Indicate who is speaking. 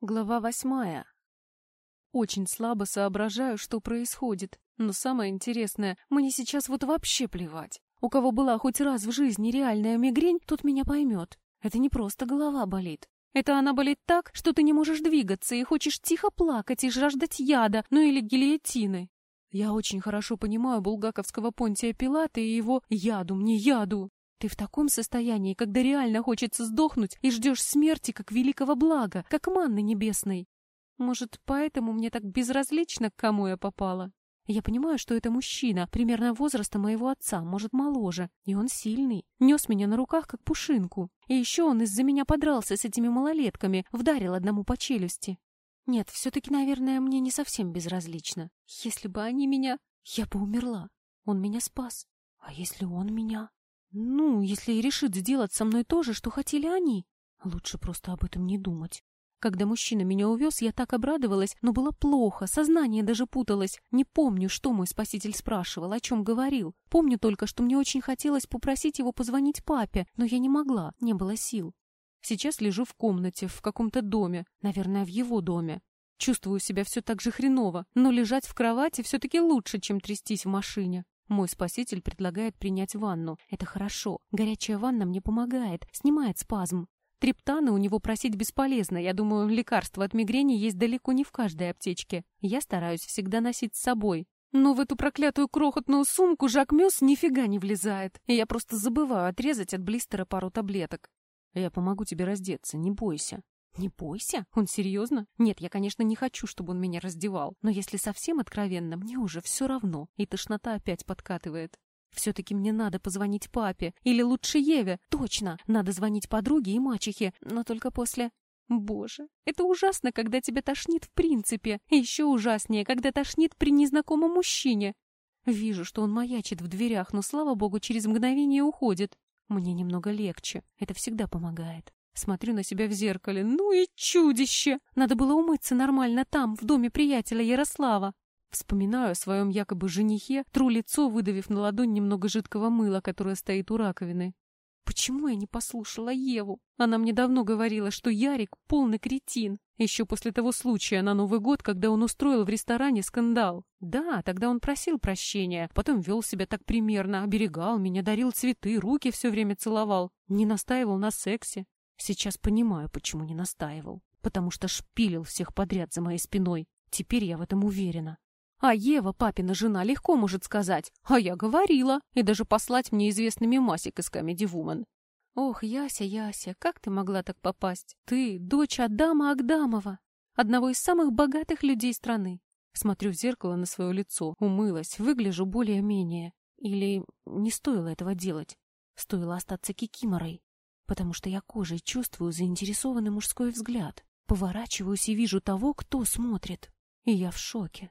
Speaker 1: Глава восьмая. Очень слабо соображаю, что происходит. Но самое интересное, мне сейчас вот вообще плевать. У кого была хоть раз в жизни реальная мигрень, тот меня поймет. Это не просто голова болит. Это она болит так, что ты не можешь двигаться и хочешь тихо плакать и жаждать яда, ну или гильотины. Я очень хорошо понимаю булгаковского Понтия Пилата и его «яду мне, яду». Ты в таком состоянии, когда реально хочется сдохнуть и ждешь смерти как великого блага, как манны небесной. Может, поэтому мне так безразлично, к кому я попала? Я понимаю, что это мужчина, примерно возраста моего отца, может, моложе, и он сильный, нес меня на руках, как пушинку. И еще он из-за меня подрался с этими малолетками, вдарил одному по челюсти. Нет, все-таки, наверное, мне не совсем безразлично. Если бы они меня... Я бы умерла. Он меня спас. А если он меня... Ну, если и решит сделать со мной то же, что хотели они, лучше просто об этом не думать. Когда мужчина меня увез, я так обрадовалась, но было плохо, сознание даже путалось. Не помню, что мой спаситель спрашивал, о чем говорил. Помню только, что мне очень хотелось попросить его позвонить папе, но я не могла, не было сил. Сейчас лежу в комнате, в каком-то доме, наверное, в его доме. Чувствую себя все так же хреново, но лежать в кровати все-таки лучше, чем трястись в машине. Мой спаситель предлагает принять ванну. Это хорошо. Горячая ванна мне помогает, снимает спазм. Триптаны у него просить бесполезно. Я думаю, лекарства от мигрени есть далеко не в каждой аптечке. Я стараюсь всегда носить с собой. Но в эту проклятую крохотную сумку Жак Мёс нифига не влезает. И я просто забываю отрезать от блистера пару таблеток. Я помогу тебе раздеться, не бойся. Не бойся? Он серьезно? Нет, я, конечно, не хочу, чтобы он меня раздевал. Но если совсем откровенно, мне уже все равно. И тошнота опять подкатывает. Все-таки мне надо позвонить папе. Или лучше Еве. Точно. Надо звонить подруге и мачехе. Но только после... Боже, это ужасно, когда тебя тошнит в принципе. И еще ужаснее, когда тошнит при незнакомом мужчине. Вижу, что он маячит в дверях, но, слава богу, через мгновение уходит. Мне немного легче. Это всегда помогает. Смотрю на себя в зеркале. Ну и чудище! Надо было умыться нормально там, в доме приятеля Ярослава. Вспоминаю о своем якобы женихе, тру лицо, выдавив на ладонь немного жидкого мыла, которое стоит у раковины. Почему я не послушала Еву? Она мне давно говорила, что Ярик — полный кретин. Еще после того случая на Новый год, когда он устроил в ресторане скандал. Да, тогда он просил прощения, потом вел себя так примерно, оберегал меня, дарил цветы, руки все время целовал, не настаивал на сексе. Сейчас понимаю, почему не настаивал. Потому что шпилил всех подряд за моей спиной. Теперь я в этом уверена. А Ева, папина жена, легко может сказать. А я говорила. И даже послать мне известный мемасик из Comedy Woman. Ох, Яся, Яся, как ты могла так попасть? Ты, дочь Адама Агдамова, одного из самых богатых людей страны. Смотрю в зеркало на свое лицо, умылась, выгляжу более-менее. Или не стоило этого делать? Стоило остаться кикиморой потому что я кожей чувствую заинтересованный мужской взгляд. Поворачиваюсь и вижу того, кто смотрит. И я в шоке.